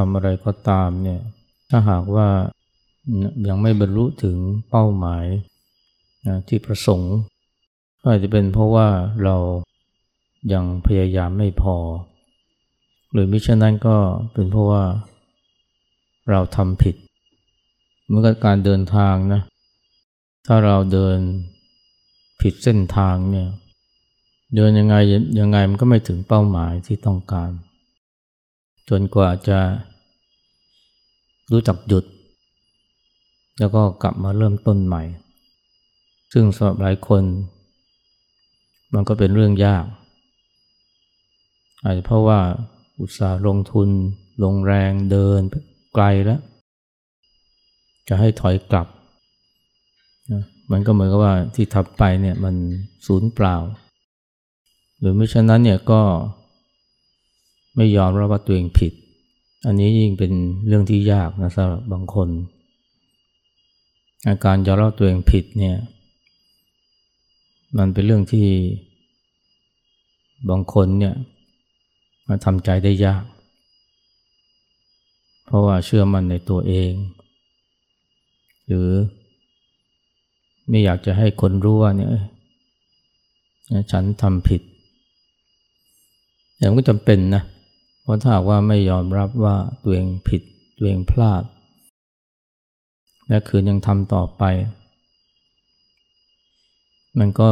ทำอะไรก็ตามเนี่ยถ้าหากว่ายังไม่บรรลุถึงเป้าหมายนะที่ประสงค์ก็อาจจะเป็นเพราะว่าเรายังพยายามไม่พอ หรือมิฉะนั้นก็เป็นเพราะว่าเราทำผิดเมื่อการเดินทางนะถ้าเราเดินผิดเส้นทางเนี่ยเดินยังไงยังไงมันก็ไม่ถึงเป้าหมายที่ต้องการ จนกว่าจะ รู้จักหยุด แล้วก็กลับมาเริ่มต้นใหม่ ซึ่งสำหรับหลายคน มันก็เป็นเรื่องยาก อาจจะเพราะว่าอุตสาห์ลงทุน ลงแรงเดินไกลแล้ว จะให้ถอยกลับนะมันก็เหมือนกับว่าที่ทำไปเนี่ยมันสูญเปล่า หรือไม่ฉะนั้นเนี่ยก็ไม่ยอมรับว่าตัวเองผิด อันนี้ยิ่งเป็นเรื่องที่ยากนะสำหรับบางคน อาการยอมรับตัวเองผิดเนี่ย มันเป็นเรื่องที่บางคนเนี่ยมาทำใจได้ยาก เพราะว่าเชื่อมั่นในตัวเอง หรือไม่อยากจะให้คนรู้ว่าเนี่ยฉันทำผิดแต่ก็จำเป็นนะเราะถ้าว่าไม่ยอมรับว่าตัวเองผิดตัวเองพลาด และคืนยังทำต่อไป มันก็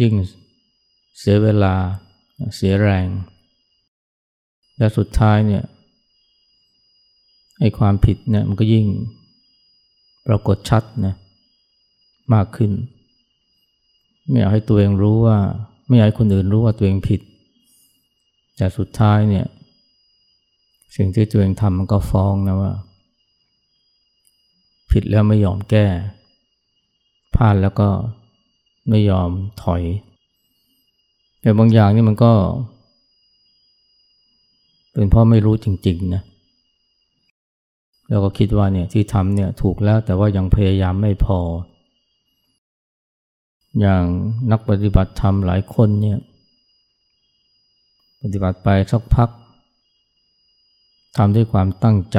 ยิ่งเสียเวลาเสียแรง และสุดท้ายเนี่ยไอ้ความผิดเนี่ยมันก็ยิ่งปรากฏชัดนะมากขึ้น ไม่อยากให้ตัวเองรู้ว่า ไม่อยากให้คนอื่นรู้ว่าตัวเองผิด แต่สุดท้ายเนี่ย สิ่งที่ตัวเองทำมันก็ฟ้องนะว่า ผิดแล้วไม่ยอมแก้ พลาดแล้วก็ไม่ยอมถอย แต่บางอย่างนี่มันก็ เป็นเพราะไม่รู้จริงๆนะแล้วก็คิดว่าเนี่ยที่ทำเนี่ยถูกแล้วแต่ว่ายังพยายามไม่พอ อย่างนักปฏิบัติธรรมหลายคนเนี่ย ปฏิบัติไปสักพักทำด้วยความตั้งใจ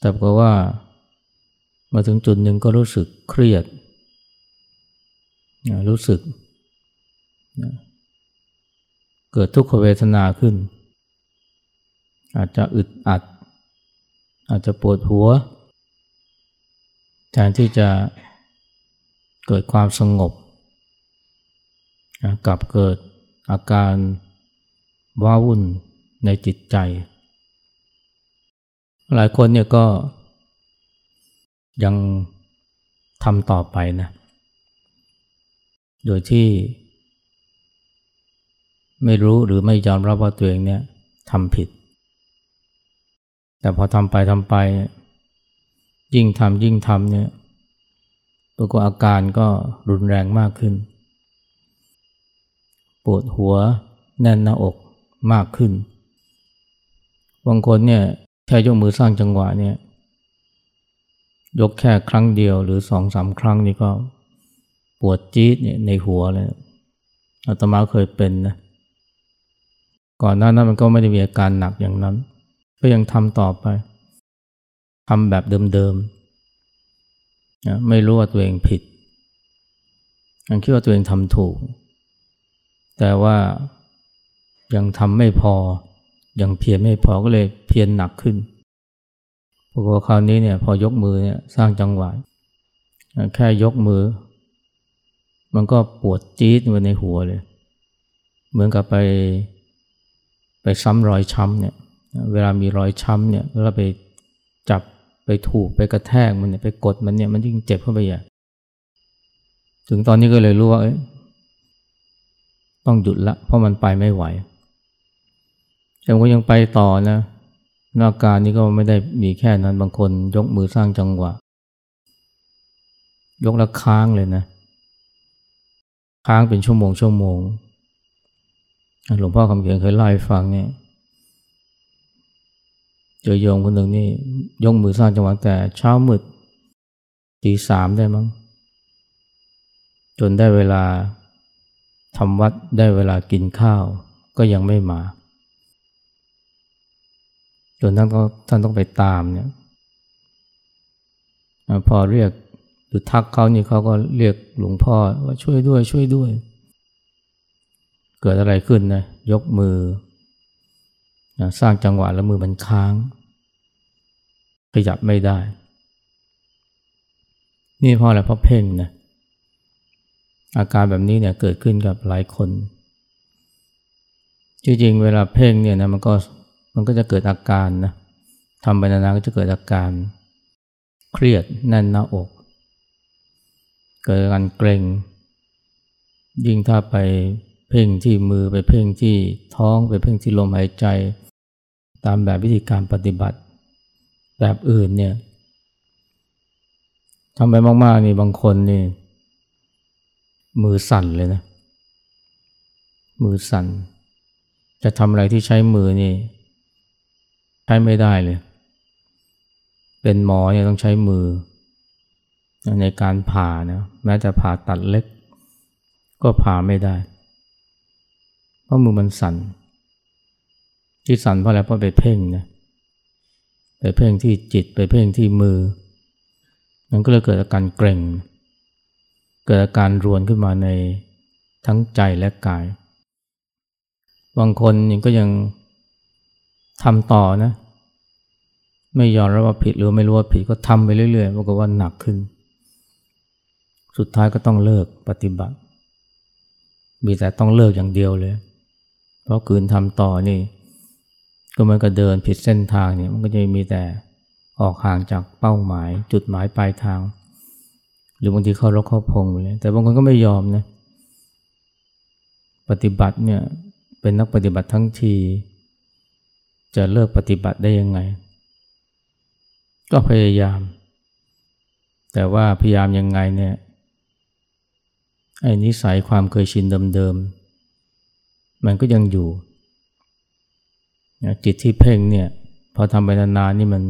แต่ก็ว่ามาถึงจุดหนึ่งก็รู้สึกเครียด รู้สึก เกิดทุกขเวทนาขึ้น อาจจะอึดอัด อาจจะปวดหัว แทนที่จะเกิดความสงบกลับเกิด อาการว้าวุ่นในจิตใจ หลายคนเนี่ยก็ยังทำต่อไปนะ โดยที่ ไม่รู้หรือไม่ยอมรับว่าตัวเองเนี่ยทำผิด แต่พอทำไปทำไป ยิ่งทำยิ่งทำเนี่ยปรากฏอาการก็รุนแรงมากขึ้น ปวดหัว แน่นหน้าอกมากขึ้น บางคนเนี่ยแค่ยกมือสร้างจังหวะเนี่ยยกแค่ครั้งเดียวหรือสองสามครั้งนี่ก็ปวดจี๊ดเนี่ยในหัวเลยอาตมาเคยเป็นนะก่อนหน้านั้นมันก็ไม่ได้มีอาการหนักอย่างนั้น ก็ยังทำต่อไปทำแบบเดิมๆนะไม่รู้ว่าตัวเองผิดยังคิดว่าตัวเองทำถูก แต่ว่ายังทำไม่พอ ยังเพียรไม่พอก็เลยเพียรหนักขึ้นปรากฏคราวนี้เนี่ยพอยกมือเนี่ยสร้างจังหวะแค่ยกมือ มันก็ปวดจี๊ดไว้ในหัวเลย เหมือนกับไป ไปซ้ำรอยช้ำเนี่ย เวลามีรอยช้ำเนี่ยแล้วไปจับไปถูกไปกระแทกมันเนี่ยไปกดมันเนี่ยมันยิ่งเจ็บเข้าไปใหญ่ถึงตอนนี้ก็เลยรู้ว่าเอ้ย ต้องหยุดละ เพราะมันไปไม่ไหว แต่ก็ยังไปต่อนะนาการนี้ก็ไม่ได้มีแค่นั้นบางคนยกมือสร้างจังหวะ ยกล้วค้างเลยนะ ค้างเป็นชั่วโมงชั่วโมงหลวงพ่อคำเขียนเคยเล่าให้ฟังเนี่ยเจอโยมคนหนึ่งนี่ยกมือสร้างจังหวะแต่เช้ามืดตีสามได้มั้งจนได้เวลาำวัดได้เวลากินข้าวก็ยังไม่มา จนท่านก็ท่านต้องไปตามเนี่ยพอเรียกหรือทักเขานี่เขาก็เรียกหลวงพ่อว่าช่วยด้วยช่วยด้วย เกิดอะไรขึ้นนะยกมือ สร้างจังหวะแล้วมือมันค้าง ขยับไม่ได้ นี่เพราะอะไรเพราะเพ่งนะ อาการแบบนี้เนี่ยเกิดขึ้นกับหลายคน จริงๆ เวลาเพ่งเนี่ยนะมันก็มันก็จะเกิดอาการนะทำไปนานๆก็จะเกิดอาการ เครียดแน่นหน้าอก เกิดอาการเกร็ง ยิ่งถ้าไปเพ่งที่มือไปเพ่งที่ท้องไปเพ่งที่ลมหายใจ ตามแบบวิธีการปฏิบัติ แบบอื่นเนี่ยทำไปมากๆนี่บางคนนี่ มือสั่นเลยนะ มือสั่น จะทำอะไรที่ใช้มือนี่ ใช้ไม่ได้เลย เป็นหมอเนี่ยต้องใช้มือ ในการผ่านะแม้แต่ผ่าตัดเล็ก ก็ผ่าไม่ได้ เพราะมือมันสั่น ที่สั่นเพราะอะไรเพราะไปเพ่งนะไปเพ่งที่จิตไปเพ่งที่มือ มันก็เลยเกิดอาการเกร็งเเกิดอาการรวนขึ้นมาในทั้งใจและกาย บางคนยังก็ยังทำต่อนะ ไม่ยอมรับว่าผิดหรือไม่รู้ว่าผิดก็ทำไปเรื่อยๆปรากฏว่าหนักขึ้น สุดท้ายก็ต้องเลิกปฏิบัติ มีแต่ต้องเลิกอย่างเดียวเลย เพราะคืนทำต่อนี่ ก็เหมือนกับเดินผิดเส้นทางเนี่ยมันก็จะมีแต่ออกห่างจากเป้าหมาย จุดหมายปลายทาง หรือบางทีเข้ารกเข้าพงเลย แต่บางคนก็ไม่ยอมนะ ปฏิบัติเนี่ยเป็นนักปฏิบัติทั้งที จะเลิกปฏิบัติได้ยังไง ก็พยายาม แต่ว่าพยายามยังไงเนี่ยไอ้นิสัยความเคยชินเดิมๆ มันก็ยังอยู่ จิตที่เพ่งเนี่ยพอทำไปนานๆนี่มัน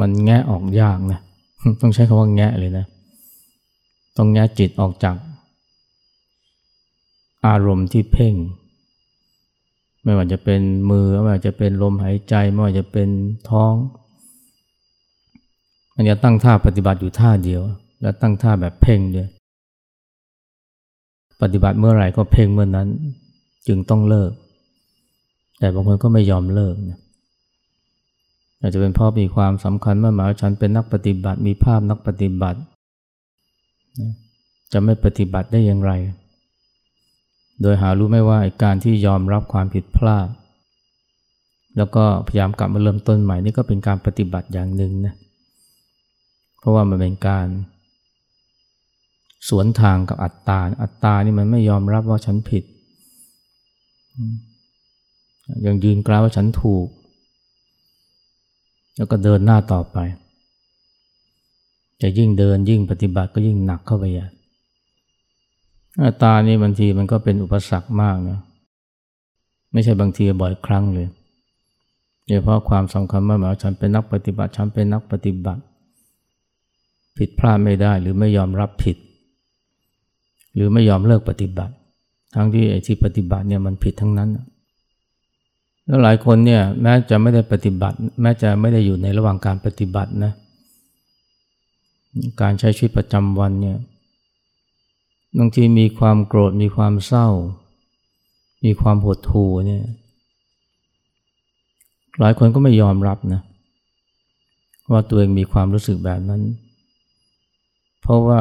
มันแงะออกยากนะ ต้องใช้คำว่าแงะเลยนะ ต้องแงะจิตออกจาก อารมณ์ที่เพ่ง ไม่ว่าจะเป็นมือ ไม่ว่าจะเป็นลมหายใจ ไม่ว่าจะเป็นท้อง มันจะตั้งท่าปฏิบัติอยู่ท่าเดียว และตั้งท่าแบบเพ่งด้วย ปฏิบัติเมื่อไหร่ก็เพ่งเมื่อนนั้น จึงต้องเลิก แต่บางคนก็ไม่ยอมเลิกนะ อาจจะเป็นเพราะมีความสำคัญเมื่อหมายว่าฉันเป็นนักปฏิบัติมีภาพนักปฏิบัติ จะไม่ปฏิบัติได้อย่างไร โดยหารู้ไม่ว่าการที่ยอมรับความผิดพลาด แล้วก็พยายามกลับมาเริ่มต้นใหม่นี่ก็เป็นการปฏิบัติอย่างหนึ่งนะเพราะว่ามันเป็นการ สวนทางกับอัตตา อัตตานี่มันไม่ยอมรับว่าฉันผิด ยังยืนกล่าวว่าฉันถูก แล้วก็เดินหน้าต่อไป จะยิ่งเดินยิ่งปฏิบัติก็ยิ่งหนักเข้าไปใหญ่ตานี่บางทีมันก็เป็นอุปสรรคมากนะไม่ใช่บางทีบ่อยครั้งเลยโดยเฉพาะความสำคัญมากหมายว่าฉันเป็นนักปฏิบัติฉันเป็นนักปฏิบัติ ผิดพลาดไม่ได้หรือไม่ยอมรับผิด หรือไม่ยอมเลิกปฏิบัติ ทั้งที่ไอ้ที่ปฏิบัติเนี่ยมันผิดทั้งนั้น แล้วหลายคนเนี่ยแม้จะไม่ได้ปฏิบัติ แม้จะไม่ได้อยู่ในระหว่างการปฏิบัตินะการใช้ชีวิตประจำวันเนี่ยบางทีมีความโกรธมีความเศร้า มีความหดหู่เนี่ยหลายคนก็ไม่ยอมรับนะว่าตัวเองมีความรู้สึกแบบนั้น เพราะว่า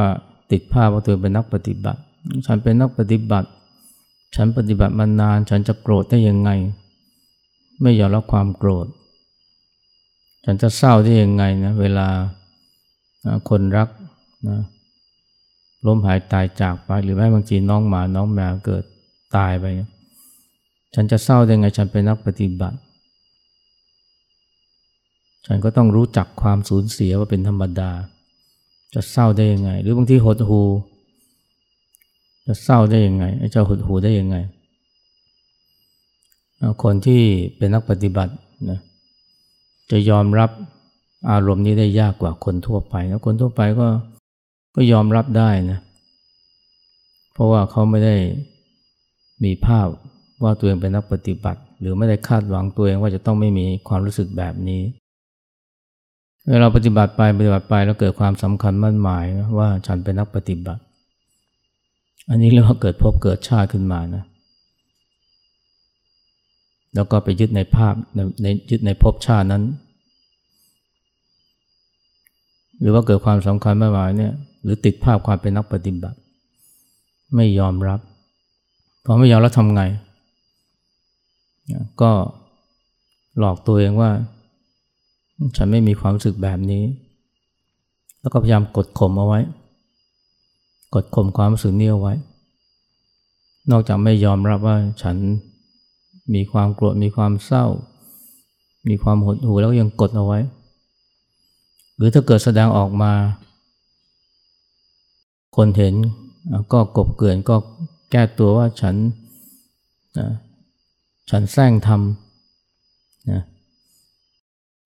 ติดภาพว่าตัวเองเป็นนักปฏิบัติ ฉันเป็นนักปฏิบัติ ฉันปฏิบัติมานาน ฉันจะโกรธได้ยังไง ไม่ยอมรับความโกรธ ฉันจะเศร้าได้ยังไงนะเวลาคนรักนะล้มหายตายจากไป หรือแม้บางทีน้องหมาน้องแมวเกิดตายไป ฉันจะเศร้าได้ไงฉันเป็นนักปฏิบัติ ฉันก็ต้องรู้จักความสูญเสียว่าเป็นธรรมดา จะเศร้าได้ยังไง หรือบางทีหดหูจะเศร้าได้ยังไงไอ้เจ้าหดหูได้ยังไง คนที่เป็นนักปฏิบัตินะจะยอมรับอารมณ์นี้ได้ยากกว่าคนทั่วไปแล้วคนทั่วไปก็ก็ยอมรับได้นะเพราะว่าเขาไม่ได้มีภาพว่าตัวเองเป็นนักปฏิบัติ หรือไม่ได้คาดหวังตัวเองว่าจะต้องไม่มีความรู้สึกแบบนี้เวลาปฏิบัติไปปฏิบัติไปแล้วเกิดความสำคัญมั่นหมายว่าฉันเป็นนักปฏิบัติ อันนี้เรียกว่าเกิดพบเกิดชาติขึ้นมานะ แล้วก็ไปยึดในภาพในยึดในภพชาตินั้น หรือว่าเกิดความสำคัญมั่นหมายเนี่ยหรือติดภาพความเป็นนักปฏิบัติ ไม่ยอมรับพอไม่ยอมแล้วทำไง ก็หลอกตัวเองว่า ฉันไม่มีความรู้สึกแบบนี้ แล้วก็พยายามกดข่มเอาไว้ กดข่มความรู้สึกนี้เอาไว้ นอกจากไม่ยอมรับว่าฉัน มีความโกรธมีความเศร้า มีความหดหู่แล้วยังกดเอาไว้ หรือถ้าเกิดแสดงออกมา คนเห็นก็กบเกลื่อนก็แก้ตัวว่าฉันฉันแซงทำนะ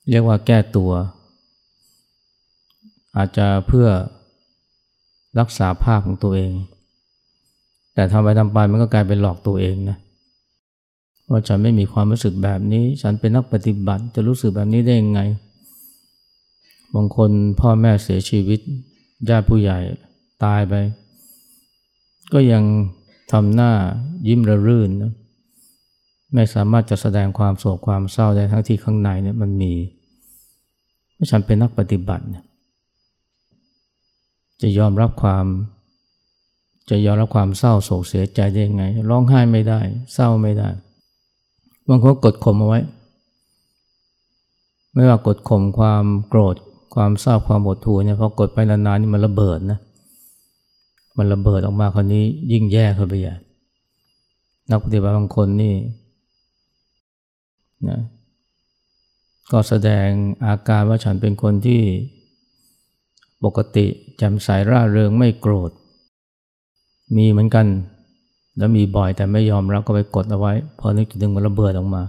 เรียกว่าแก้ตัว อาจจะเพื่อรักษาภาพของตัวเอง แต่ทำไปทำไปมันก็กลายเป็นหลอกตัวเองนะ ว่าฉันไม่มีความรู้สึกแบบนี้ ฉันเป็นนักปฏิบัติจะรู้สึกแบบนี้ได้ยังไง บางคนพ่อแม่เสียชีวิตญาติผู้ใหญ่ตายไป ก็ยังทำหน้ายิ้มระรื่นนะไม่สามารถจะแสดงความโศกความเศร้าได้ทั้งที่ข้างในเนี่ยมันมีว่าฉันเป็นนักปฏิบัติเนี่ยจะยอมรับความ จะยอมรับความเศร้าโศกเสียใจได้ยังไง ร้องไห้ไม่ได้ เศร้าไม่ได้ บางคนกดข่มเอาไว้ ไม่ว่ากดข่มความโกรธ ความเศร้าความหดหู่เนี่ยพอกดไปนานๆนี่มันระเบิดนะ มันระเบิดออกมาคนนี้ยิ่งแย่เข้าไปใหญ่นักปฏิบัติบางคนนี่นะก็แสดงอาการว่าฉันเป็นคนที่ปกติแจ่มใสร่าเริงไม่โกรธ มีเหมือนกัน แล้วมีบ่อยแต่ไม่ยอมรับก็ไปกดเอาไว้ พอนึกถึงมันระเบิดออกมา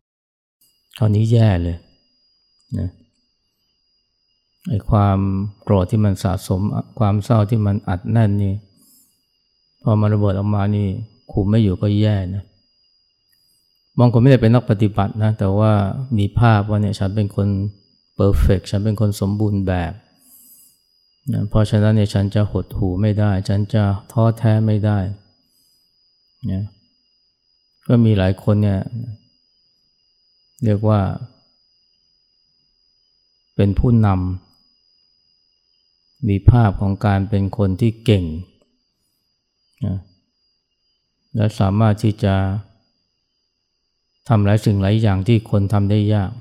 คราวนี้แย่เลยนะไอ้ความโกรธที่มันสะสม ความเศร้าที่มันอัดแน่นนี่พอมันระเบิดออกมานี่คุมไม่อยู่ก็แย่นะบางคนไม่ได้เป็นนักปฏิบัตินะ แต่ว่ามีภาพว่าเนี่ยฉันเป็นคนเพอร์เฟกฉันเป็นคนสมบูรณ์แบบนะเพราะฉะนั้นเนี่ยฉันจะหดหูไม่ได้ ฉันจะท้อแท้ไม่ได้ นะก็มีหลายคนเนี่ยเรียกว่า เป็นผู้นำมีภาพของการเป็นคนที่เก่งนะและสามารถที่จะทำหลายสิ่งหลายอย่างที่คนทำได้ยาก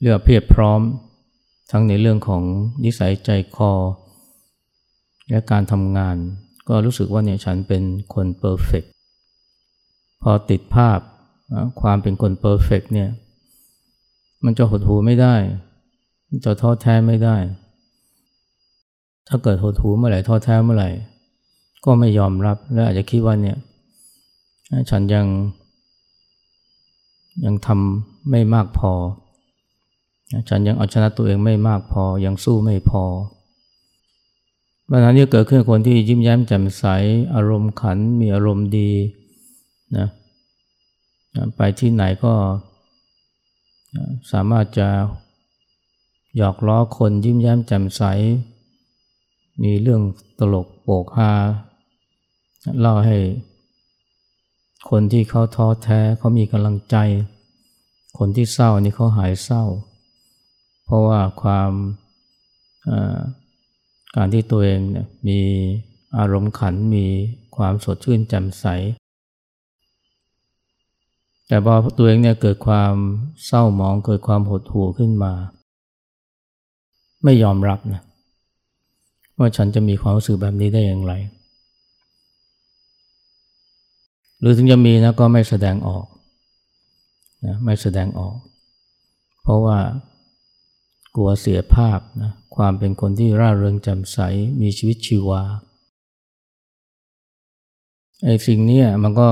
เลือกเพียบพร้อมทั้งในเรื่องของนิสัยใจคอ และการทำงาน ก็รู้สึกว่าเนี่ยฉันเป็นคน perfect พอติดภาพความเป็นคน perfect เนี่ยมันจะหดหู่ไม่ได้มันจะท้อแท้ไม่ได้ ถ้าเกิดหดหู่เมื่อไหร่ท้อแท้เมื่อไหร่ ก็ไม่ยอมรับและอาจจะคิดว่าเนี่ยฉันยัง ยังทำไม่มากพอ ฉันยังเอาชนะตัวเองไม่มากพอ ยังสู้ไม่พอ ปัญหานี้เกิดขึ้นคนที่ยิ้มแย้มแจ่มใส อารมณ์ขันมีอารมณ์ดีนะไปที่ไหนก็สามารถจะหยอกล้อคนยิ้มแย้มแจ่มใส มีเรื่องตลกโปกฮาเล่าให้ คนที่เขาท้อแท้เขามีกำลังใจ คนที่เศร้านี่เขาหายเศร้า เพราะว่าความ การที่ตัวเองเนี่ยมีอารมณ์ขันมีความสดชื่นแจ่มใส แต่พอตัวเองเนี่ยเกิดความเศร้าหมองเกิดความหดหู่ขึ้นมา ไม่ยอมรับนะว่าฉันจะมีความรู้สึกแบบนี้ได้อย่างไร หรือถึงจะมีนะก็ไม่แสดงออกนะไม่แสดงออก เพราะว่ากลัวเสียภาพนะ ความเป็นคนที่ร่าเริงแจ่มใสมีชีวิตชีวาไอ้สิ่งนี้มันก็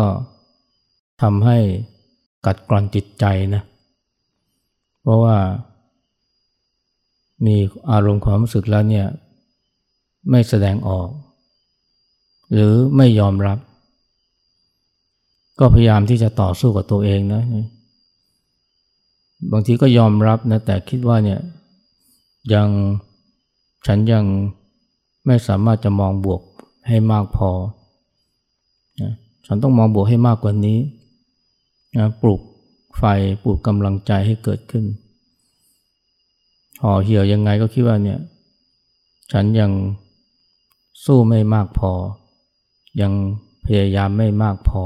ทำให้กัดกร่อนจิตใจนะ เพราะว่ามีอารมณ์ความรู้สึกแล้วเนี่ย ไม่แสดงออก หรือไม่ยอมรับ ก็พยายามที่จะต่อสู้กับตัวเองนะ บางทีก็ยอมรับนะ แต่คิดว่าเนี่ยยัง ฉันยังไม่สามารถจะมองบวกให้มากพอนะฉันต้องมองบวกให้มากกว่านี้นะปลุกไฟปลุกกำลังใจให้เกิดขึ้นห่อเหี่ยวยังไงก็คิดว่าเนี่ย ฉันยังสู้ไม่มากพอ ยังพยายามไม่มากพอ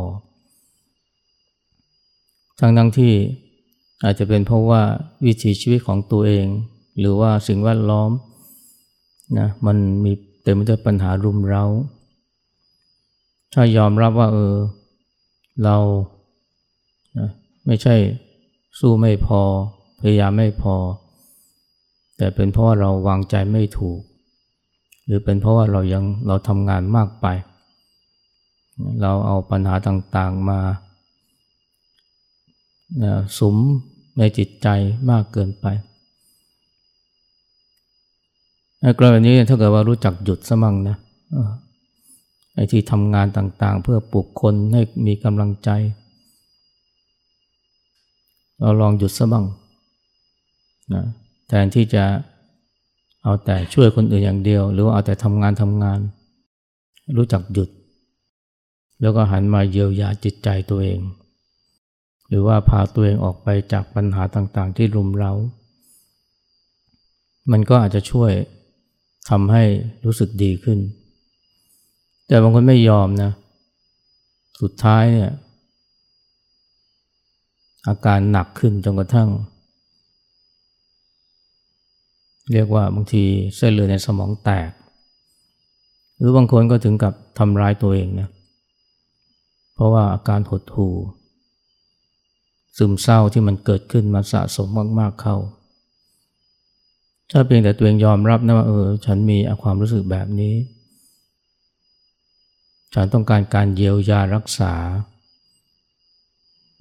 ทั้งทั้งที่อาจจะเป็นเพราะว่าวิถีชีวิตของตัวเอง หรือว่าสิ่งแวดล้อม นะมันมีเต็มไปด้วยปัญหารุมเร้า ถ้ายอมรับว่าเออ เรานะไม่ใช่สู้ไม่พอ พยายามไม่พอ แต่เป็นเพราะว่าเราวางใจไม่ถูก หรือเป็นเพราะว่าเรายังเราทำงานมากไป เราเอาปัญหาต่างๆมานะสมในจิตใจมากเกินไป กรณีนี้ถ้าเกิดว่ารู้จักหยุดสมั่งนะไอ้ที่ทำงานต่างๆ เพื่อปลุกคนให้มีกำลังใจ เราลองหยุดสมั่งนะแทนที่จะเอาแต่ช่วยคนอื่นอย่างเดียว หรือว่าเอาแต่ทำงานทำงาน รู้จักหยุด แล้วก็หันมาเยียวยาจิตใจตัวเอง หรือว่าพาตัวเองออกไปจากปัญหาต่างๆ ที่รุมเร้ามันก็อาจจะช่วย ทำให้รู้สึกดีขึ้น แต่บางคนไม่ยอมนะ สุดท้ายเนี่ยอาการหนักขึ้นจนกระทั่ง เรียกว่าบางทีเส้นเลือดในสมองแตก หรือบางคนก็ถึงกับทำร้ายตัวเองนะเพราะว่าอาการหดหู่ซึมเศร้าที่มันเกิดขึ้นมาสะสมมาก ๆเข้า ถ้าเพียงแต่ตัวเองยอมรับนะว่าเออ ฉันมีความรู้สึกแบบนี้ ฉันต้องการการเยียวยารักษา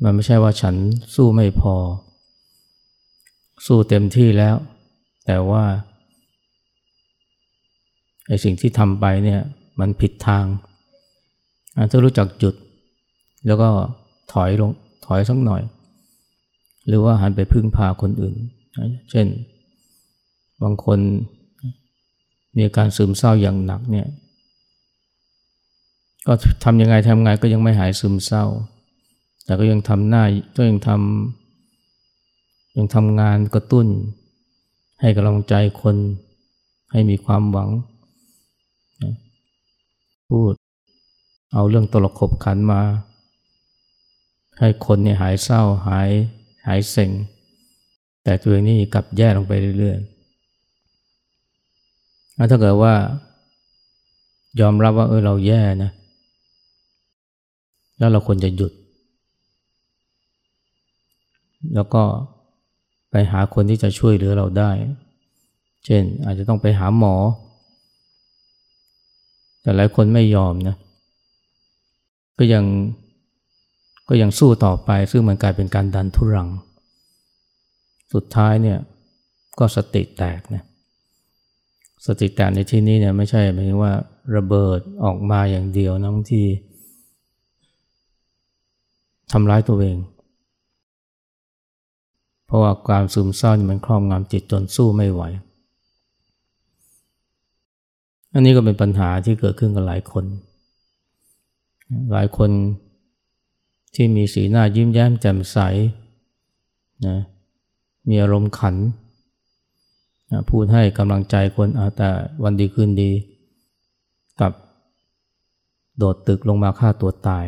มันไม่ใช่ว่าฉันสู้ไม่พอ สู้เต็มที่แล้ว แต่ว่าไอ้สิ่งที่ทำไปเนี่ยมันผิดทาง ถ้ารู้จักจุด แล้วก็ถอยลงถอยสักหน่อย หรือว่าหันไปพึ่งพาคนอื่น เช่น บางคนมีอาการซึมเศร้าอย่างหนักเนี่ย ก็ทำยังไงทำไงก็ยังไม่หายซึมเศร้า แต่ก็ยังทำหน้าก็ยังทำยังทำงานกระตุ้น ให้กำลังใจคนให้มีความหวัง พูด เอาเรื่องตลกขบขันมา ให้คนเนี่ยหายเศร้าหายหายเซ็งแต่ตัวเองนี่กลับแย่ลงไปเรื่อยๆ ถ้าเกิดว่ายอมรับว่าเออเราแย่นะ แล้วเราควรจะหยุด แล้วก็ไปหาคนที่จะช่วยเหลือเราได้ เช่นอาจจะต้องไปหาหมอ แต่หลายคนไม่ยอมนะ ก็ยังก็ยังสู้ต่อไป ซึ่งมันกลายเป็นการดันทุรัง สุดท้ายเนี่ยก็สติแตกนะ สติแตกในที่นี้เนี่ยไม่ใช่หมายถึงว่าระเบิดออกมาอย่างเดียวนะบางทีทำร้ายตัวเอง เพราะว่าการซึมเศร้ามันครอบงำจิตจนสู้ไม่ไหว อันนี้ก็เป็นปัญหาที่เกิดขึ้นกับหลายคน หลายคนที่มีสีหน้ายิ้มแย้มแจ่มใสนะมีอารมณ์ขัน พูดให้กำลังใจคนแต่วันดีคืนดีกับโดดตึกลงมาฆ่าตัวตาย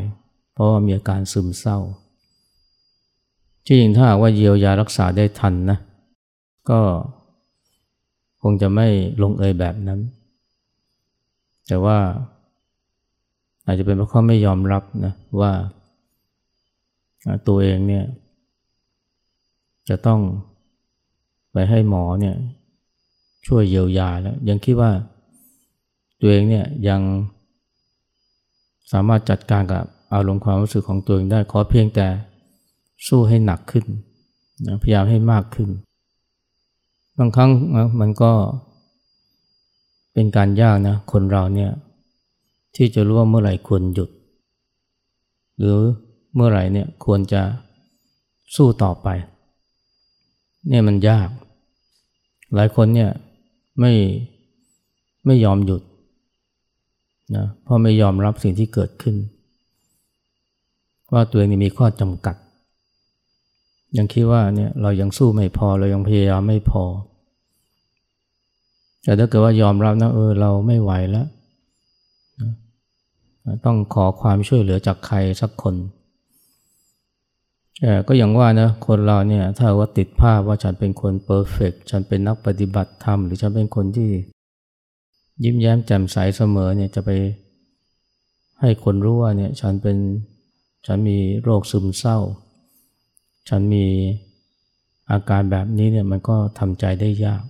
เพราะว่ามีอาการซึมเศร้าจริงถ้าหากว่าเยียวยารักษาได้ทันนะ ก็คงจะไม่ลงเอยแบบนั้น แต่ว่า อาจจะเป็นเพราะเขาไม่ยอมรับนะว่าตัวเองเนี่ย จะต้องไปให้หมอเนี่ย ช่วยเยียวยาแล้ว ยังคิดว่าตัวเองเนี่ยยังสามารถจัดการกับอารมณ์ความรู้สึกของตัวเองได้ขอเพียงแต่สู้ให้หนักขึ้นนะพยายามให้มากขึ้น บางครั้งมันก็เป็นการยากนะคนเราเนี่ยที่จะรู้ว่าเมื่อไหร่ควรหยุด หรือเมื่อไหร่เนี่ยควรจะสู้ต่อไป เนี่ยมันยาก หลายคนเนี่ย ไม่ไม่ยอมหยุดนะเพราะไม่ยอมรับสิ่งที่เกิดขึ้น ว่าตัวเองมีข้อจำกัด ยังคิดว่าเนี่ยเรายังสู้ไม่พอเรายังพยายามไม่พอ แต่ถ้าเกิดว่ายอมรับนะเออเราไม่ไหวแล้ว ต้องขอความช่วยเหลือจากใครสักคน ก็อย่างว่านะคนเราเนี่ยถ้าว่าติดภาพว่าฉันเป็นคนเพอร์เฟกฉันเป็นนักปฏิบัติธรรม หรือฉันเป็นคนที่ ยิ้มแย้มแจ่มใสเสมอเนี่ยจะไปให้คนรู้ว่าเนี่ยฉันเป็นฉันมีโรคซึมเศร้า ฉันมีอาการแบบนี้เนี่ยมันก็ทำใจได้ยาก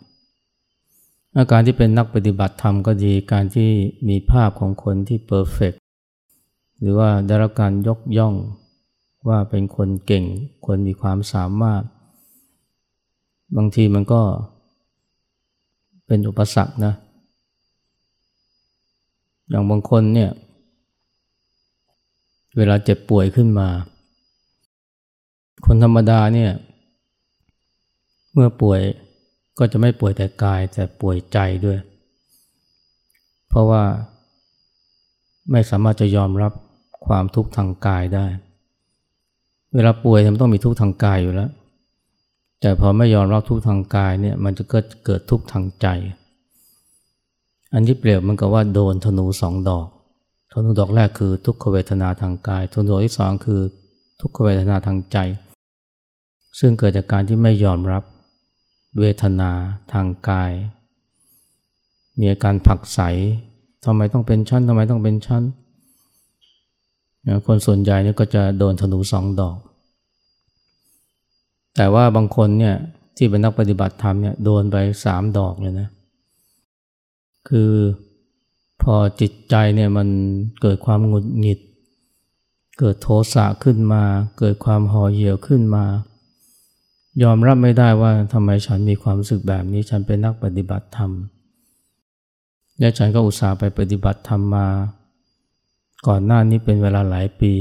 อาการที่เป็นนักปฏิบัติธรรมก็ดีการที่มีภาพของคนที่เพอร์เฟกหรือว่าได้รับการยกย่อง ว่าเป็นคนเก่ง คนมีความสามารถ บางทีมันก็เป็นอุปสรรคนะ อย่างบางคนเนี่ย เวลาเจ็บป่วยขึ้นมา คนธรรมดาเนี่ย เมื่อป่วยก็จะไม่ป่วยแต่กายแต่ป่วยใจด้วย เพราะว่าไม่สามารถจะยอมรับความทุกข์ทางกายได้ เวลาป่วยมันต้องมีทุกข์ทางกายอยู่แล้ว แต่พอไม่ยอมรับทุกข์ทางกายเนี่ยมันจะเกิดเกิดทุกข์ทางใจ อันที่เปรียบมันกับว่าโดนธนูสองดอก ธนูดอกแรกคือทุกขเวทนาทางกาย ธนูดอกที่สองคือ ทุกขเวทนาทางใจ ซึ่งเกิดจากการที่ไม่ยอมรับเวทนาทางกาย มีอาการผักใสทำไมต้องเป็นชั้นทำไมต้องเป็นชั้น คนส่วนใหญ่เนี่ยก็จะโดนธนูสองดอก แต่ว่าบางคนเนี่ยที่เป็นนักปฏิบัติธรรมเนี่ยโดนไปสามดอกเลยนะ คือพอจิตใจเนี่ยมันเกิดความหงุดหงิด เกิดโทสะขึ้นมา เกิดความห่อเหี่ยวขึ้นมา ยอมรับไม่ได้ว่าทำไมฉันมีความรู้สึกแบบนี้ฉันเป็นนักปฏิบัติธรรม และฉันก็อุตส่าห์ไปปฏิบัติธรรมมา ก่อนหน้านี้เป็นเวลาหลายปี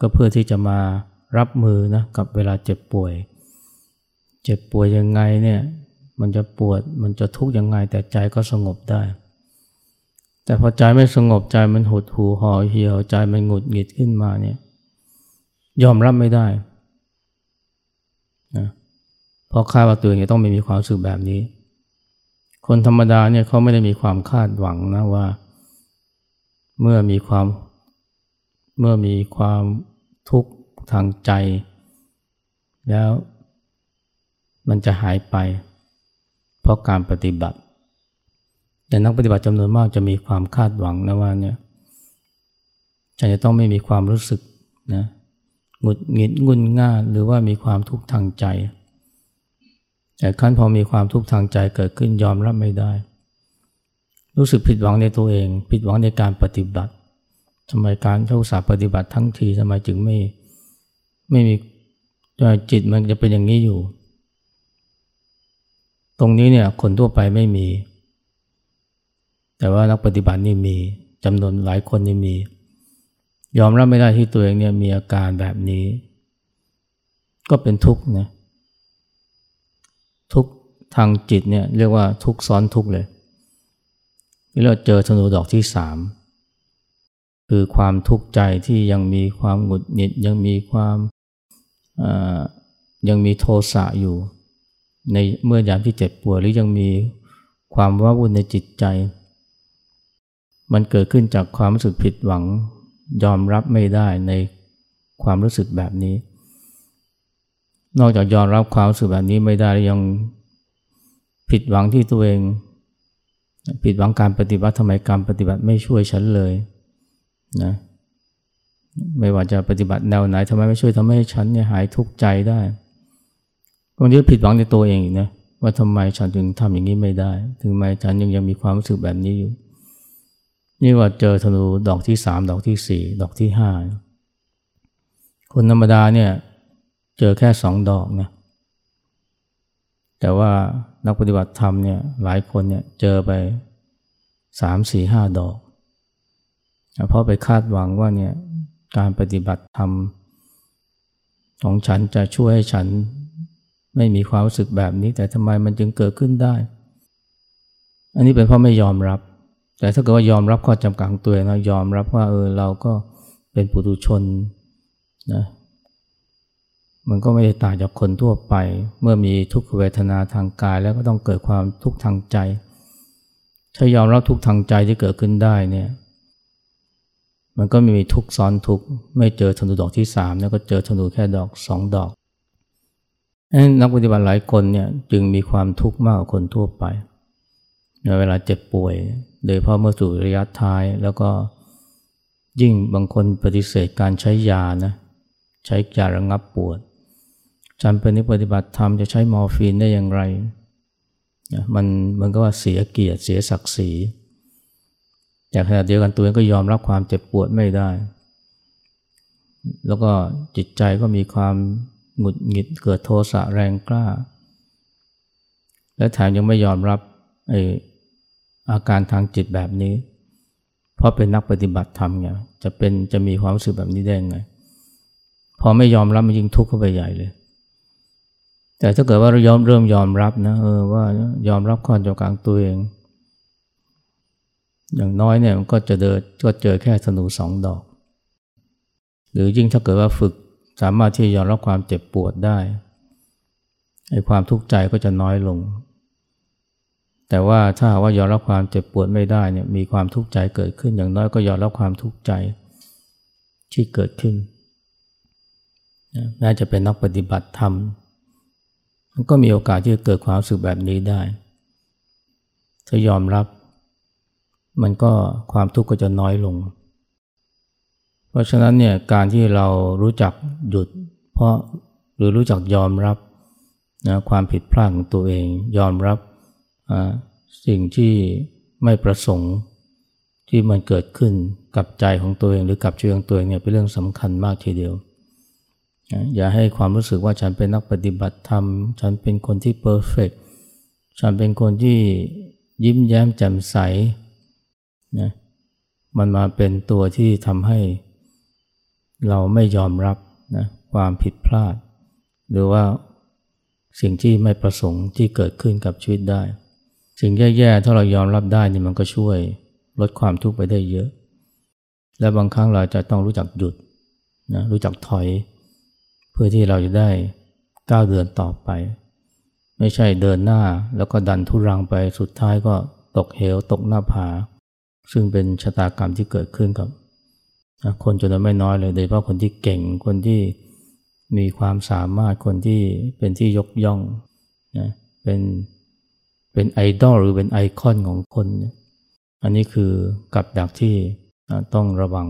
ก็เพื่อที่จะมารับมือนะกับเวลาเจ็บป่วย เจ็บป่วยยังไงเนี่ยมันจะปวดมันจะทุกข์ยังไงแต่ใจก็สงบได้ แต่พอใจไม่สงบใจมันหดหูห่อเหี่ยวใจมันหงุดหงิดขึ้นมาเนี่ยยอมรับไม่ได้นะเพราะคาดว่าตัวเองต้องไม่มีความสึกแบบนี้ คนธรรมดาเนี่ยเขาไม่ได้มีความคาดหวังนะว่า เมื่อมีความ เมื่อมีความทุกข์ทางใจ แล้วมันจะหายไป เพราะการปฏิบัติ แต่นักปฏิบัติจำนวนมากจะมีความคาดหวังนะว่าเนี่ยฉันจะต้องไม่มีความรู้สึกนะหงุดหงิดงุนง่านหรือว่ามีความทุกข์ทางใจ แต่ขั้นพอมีความทุกข์ทางใจเกิดขึ้นยอมรับไม่ได้ รู้สึกผิดหวังในตัวเอง ผิดหวังในการปฏิบัติ ทำไมการเข้าสาปฏิบัติทั้งทีทำไมจึงไม่ไม่มีจิตมันจะเป็นอย่างนี้อยู่ ตรงนี้เนี่ยคนทั่วไปไม่มี แต่ว่านักปฏิบัตินี่มีจำนวนหลายคนนี่มี ยอมรับไม่ได้ที่ตัวเองเนี่ยมีอาการแบบนี้ ก็เป็นทุกข์นะทุกทางจิตเนี่ยเรียกว่าทุกซ้อนทุกเลยนี่เราเจอธนูดอกที่สาม คือความทุกข์ใจที่ยังมีความหงุดหงิดยังมีความยังมีโทสะอยู่ ในเมื่อยามที่เจ็บปวดหรือยังมีความว้าวุ่นในจิตใจ มันเกิดขึ้นจากความรู้สึกผิดหวังยอมรับไม่ได้ในความรู้สึกแบบนี้ นอกจากยอมรับความรู้สึกแบบนี้ไม่ได้ยังผิดหวังที่ตัวเอง ผิดหวังการปฏิบัติทำไมการปฏิบัติไม่ช่วยฉันเลย นะไม่ว่าจะปฏิบัติแนวไหนทำไมไม่ช่วยทำให้ฉันเนี่ยหายทุกข์ใจได้บางทีผิดหวังในตัวเองอีกนะว่าทำไมฉันถึงทำอย่างนี้ไม่ได้ ถึงแม้ฉันยังยังมีความรู้สึกแบบนี้อยู่ นี่ว่าเจอธนูดอกที่สามดอกที่สี่ดอกที่ห้าคนธรรมดาเนี่ยเจอแค่สองดอกนะแต่ว่านักปฏิบัติธรรมเนี่ยหลายคนเนี่ยเจอไปสามสี่ห้าดอก เพราะไปคาดหวังว่าเนี่ยการปฏิบัติธรรมของฉันจะช่วยให้ฉันไม่มีความรู้สึกแบบนี้ แต่ทำไมมันจึงเกิดขึ้นได้ อันนี้เป็นเพราะไม่ยอมรับ แต่ถ้าเกิดว่ายอมรับข้อจำกัดของตัวเองนะยอมรับว่าเออเราก็เป็นปุถุชนนะมันก็ไม่ได้ต่างจากคนทั่วไป เมื่อมีทุกขเวทนาทางกายแล้วก็ต้องเกิดความทุกข์ทางใจ ถ้ายอมรับทุกข์ทางใจที่เกิดขึ้นได้เนี่ย มันก็มีทุกซ้อนทุกไม่เจอธนูดอกที่สามแล้วก็เจอธนูแค่ดอกสองดอกนักปฏิบัติหลายคนเนี่ยจึงมีความทุกข์มากกว่าคนทั่วไปในเวลาเจ็บป่วย โดยเพราะเมื่อสู่ระยะท้ายแล้วก็ยิ่งบางคนปฏิเสธการใช้ยานะใช้ยาระงับปวดจำเป็นที่ปฏิบัติธรรมจะใช้มอร์ฟีนได้อย่างไร มันมันก็ว่าเสียเกียรติเสียศักดิ์ศรี แต่ขณะเดียวกันตัวเองก็ยอมรับความเจ็บปวดไม่ได้ แล้วก็จิตใจก็มีความหงุดหงิดเกิดโทสะแรงกล้า และแถมยังไม่ยอมรับไออาการทางจิตแบบนี้ เพราะเป็นนักปฏิบัติธรรมไงจะเป็นจะมีความรู้สึกแบบนี้ได้ไง พอไม่ยอมรับมันยิ่งทุกข์เข้าไปใหญ่เลย แต่ถ้าเกิดว่าเรายอมเริ่มยอมรับนะเออว่ายอมรับความจำกัดตัวเอง อย่างน้อยเนี่ยมันก็จะเดินก็เจอแค่ธนูสองดอก หรือยิ่งถ้าเกิดว่าฝึกสามารถที่ยอมรับความเจ็บปวดได้ไอ้ความทุกข์ใจก็จะน้อยลง แต่ว่าถ้าว่ายอมรับความเจ็บปวดไม่ได้เนี่ยมีความทุกข์ใจเกิดขึ้น อย่างน้อยก็ยอมรับความทุกข์ใจที่เกิดขึ้นแม้จะเป็นนักปฏิบัติธรรมมันก็มีโอกาสที่จะเกิดความรู้สึกแบบนี้ได้ ถ้ายอมรับ มันก็ความทุกข์ก็จะน้อยลง เพราะฉะนั้นเนี่ยการที่เรารู้จักหยุด เพราะหรือรู้จักยอมรับนะความผิดพลาดของตัวเอง ยอมรับสิ่งที่ไม่ประสงค์ที่มันเกิดขึ้นกับใจของตัวเองหรือกับชีวิตของตัวเองเนี่ยเป็นเรื่องสำคัญมากทีเดียว อย่าให้ความรู้สึกว่าฉันเป็นนักปฏิบัติธรรม ฉันเป็นคนที่เพอร์เฟกฉันเป็นคนที่ยิ้มแย้มแจ่มใส นะมันมาเป็นตัวที่ทำให้เราไม่ยอมรับนะความผิดพลาด หรือว่าสิ่งที่ไม่ประสงค์ที่เกิดขึ้นกับชีวิตได้ สิ่งแย่ๆถ้าเรายอมรับได้นี่มันก็ช่วยลดความทุกข์ไปได้เยอะ และบางครั้งเราจะต้องรู้จักหยุดนะรู้จักถอย เพื่อที่เราจะได้ก้าวเดินต่อไป ไม่ใช่เดินหน้าแล้วก็ดันทุรังไปสุดท้ายก็ตกเหวตกหน้าผา ซึ่งเป็นชะตากรรมที่เกิดขึ้นกับคนจำนวนไม่น้อยเลยโดยเฉพาะคนที่เก่งคนที่มีความสามารถคนที่เป็นที่ยกย่องนะเป็นเป็นไอดอลหรือเป็นไอคอนของคน อันนี้คือกับดักที่ต้องระวัง